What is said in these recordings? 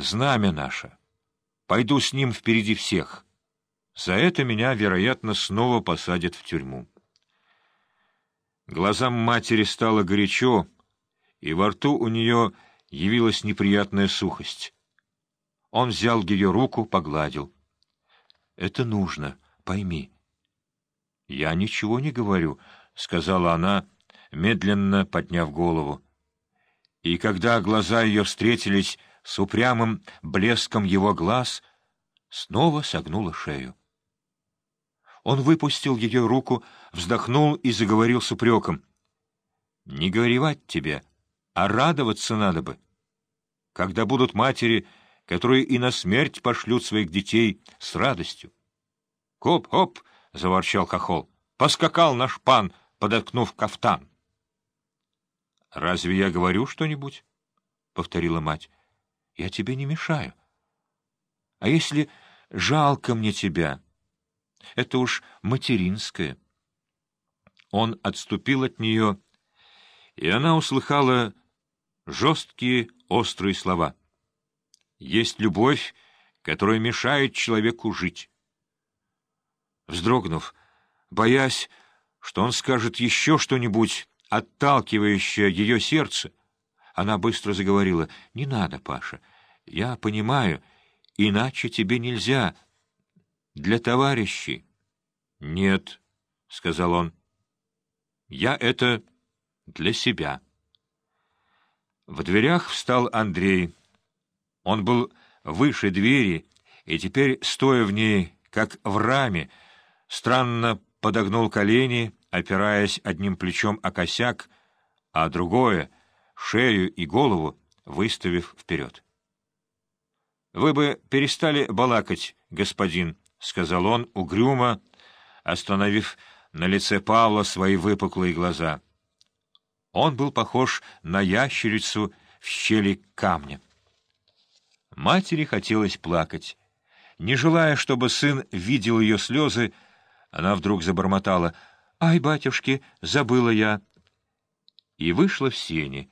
знамя наше. Пойду с ним впереди всех. За это меня, вероятно, снова посадят в тюрьму. Глазам матери стало горячо, и во рту у нее явилась неприятная сухость. Он взял ее руку, погладил. — Это нужно, пойми. — Я ничего не говорю, — сказала она, медленно подняв голову. И когда глаза ее встретились с упрямым блеском его глаз, снова согнула шею. Он выпустил ее руку, вздохнул и заговорил с упреком. — Не горевать тебе, а радоваться надо бы. Когда будут матери, которые и на смерть пошлют своих детей с радостью. — Хоп-хоп! — заворчал хохол. — Поскакал наш пан, подоткнув кафтан. — Разве я говорю что-нибудь? — повторила мать. — Я тебе не мешаю. — А если жалко мне тебя? — это уж материнское. Он отступил от нее, и она услыхала жесткие, острые слова. Есть любовь, которая мешает человеку жить. Вздрогнув, боясь, что он скажет еще что-нибудь, отталкивающее ее сердце, она быстро заговорила. — Не надо, Паша, я понимаю, иначе тебе нельзя — для товарищей. — Нет, — сказал он, — я это для себя. В дверях встал Андрей. Он был выше двери, и теперь, стоя в ней, как в раме, странно подогнул колени, опираясь одним плечом о косяк, а другое — шею и голову, выставив вперед. — Вы бы перестали балакать, господин, — сказал он угрюмо, остановив на лице Павла свои выпуклые глаза. Он был похож на ящерицу в щели камня. Матери хотелось плакать. Не желая, чтобы сын видел ее слезы, она вдруг забормотала «Ай, батюшки, забыла я!» и вышла в сени.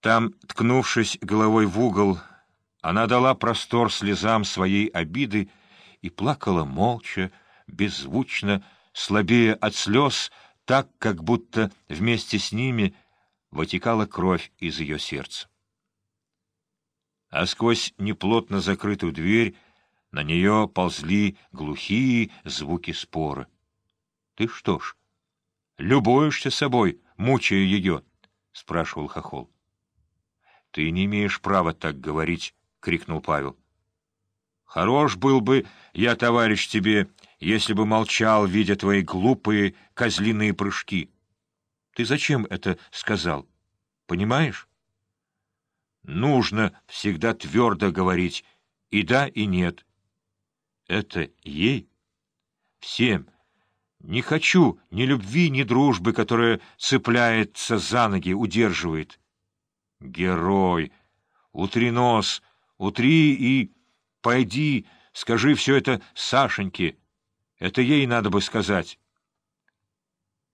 Там, ткнувшись головой в угол, она дала простор слезам своей обиды и плакала молча, беззвучно, слабее от слез, так, как будто вместе с ними вытекала кровь из ее сердца. А сквозь неплотно закрытую дверь на нее ползли глухие звуки спора. — Ты что ж, любуешься собой, мучая ее? — спрашивал Хохол. — Ты не имеешь права так говорить, — крикнул Павел. Хорош был бы я, товарищ, тебе, если бы молчал, видя твои глупые козлиные прыжки. Ты зачем это сказал? Понимаешь? Нужно всегда твердо говорить и да, и нет. Это ей? Всем. Не хочу ни любви, ни дружбы, которая цепляется за ноги, удерживает. Герой! Утри нос, утри и... Пойди, скажи все это Сашеньке. Это ей надо бы сказать.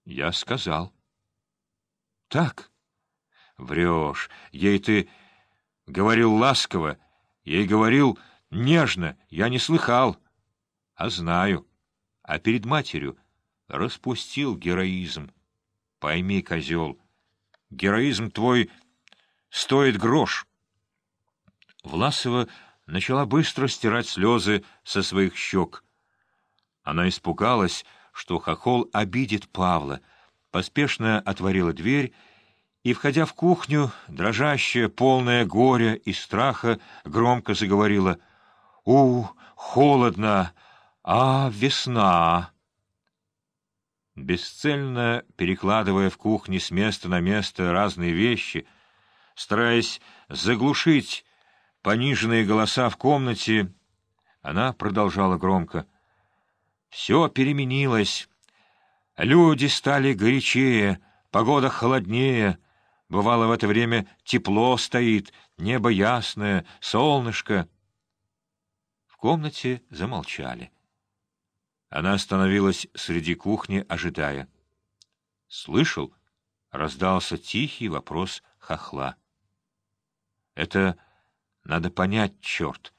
Я сказал. Так. Врешь. Ей ты говорил ласково, ей говорил нежно. Я не слыхал. А знаю. А перед матерью распустил героизм. Пойми, козел, героизм твой стоит грош. Власова начала быстро стирать слезы со своих щек. Она испугалась, что хохол обидит Павла, поспешно отворила дверь и, входя в кухню, дрожащая, полная горя и страха, громко заговорила «У, холодно! А, весна!» Бесцельно перекладывая в кухне с места на место разные вещи, стараясь заглушить пониженные голоса в комнате, она продолжала громко. «Все переменилось. Люди стали горячее, погода холоднее. Бывало, в это время тепло стоит, небо ясное, солнышко». В комнате замолчали. Она остановилась среди кухни, ожидая. «Слышал?» — раздался тихий вопрос хохла. «Это Надо понять, черт.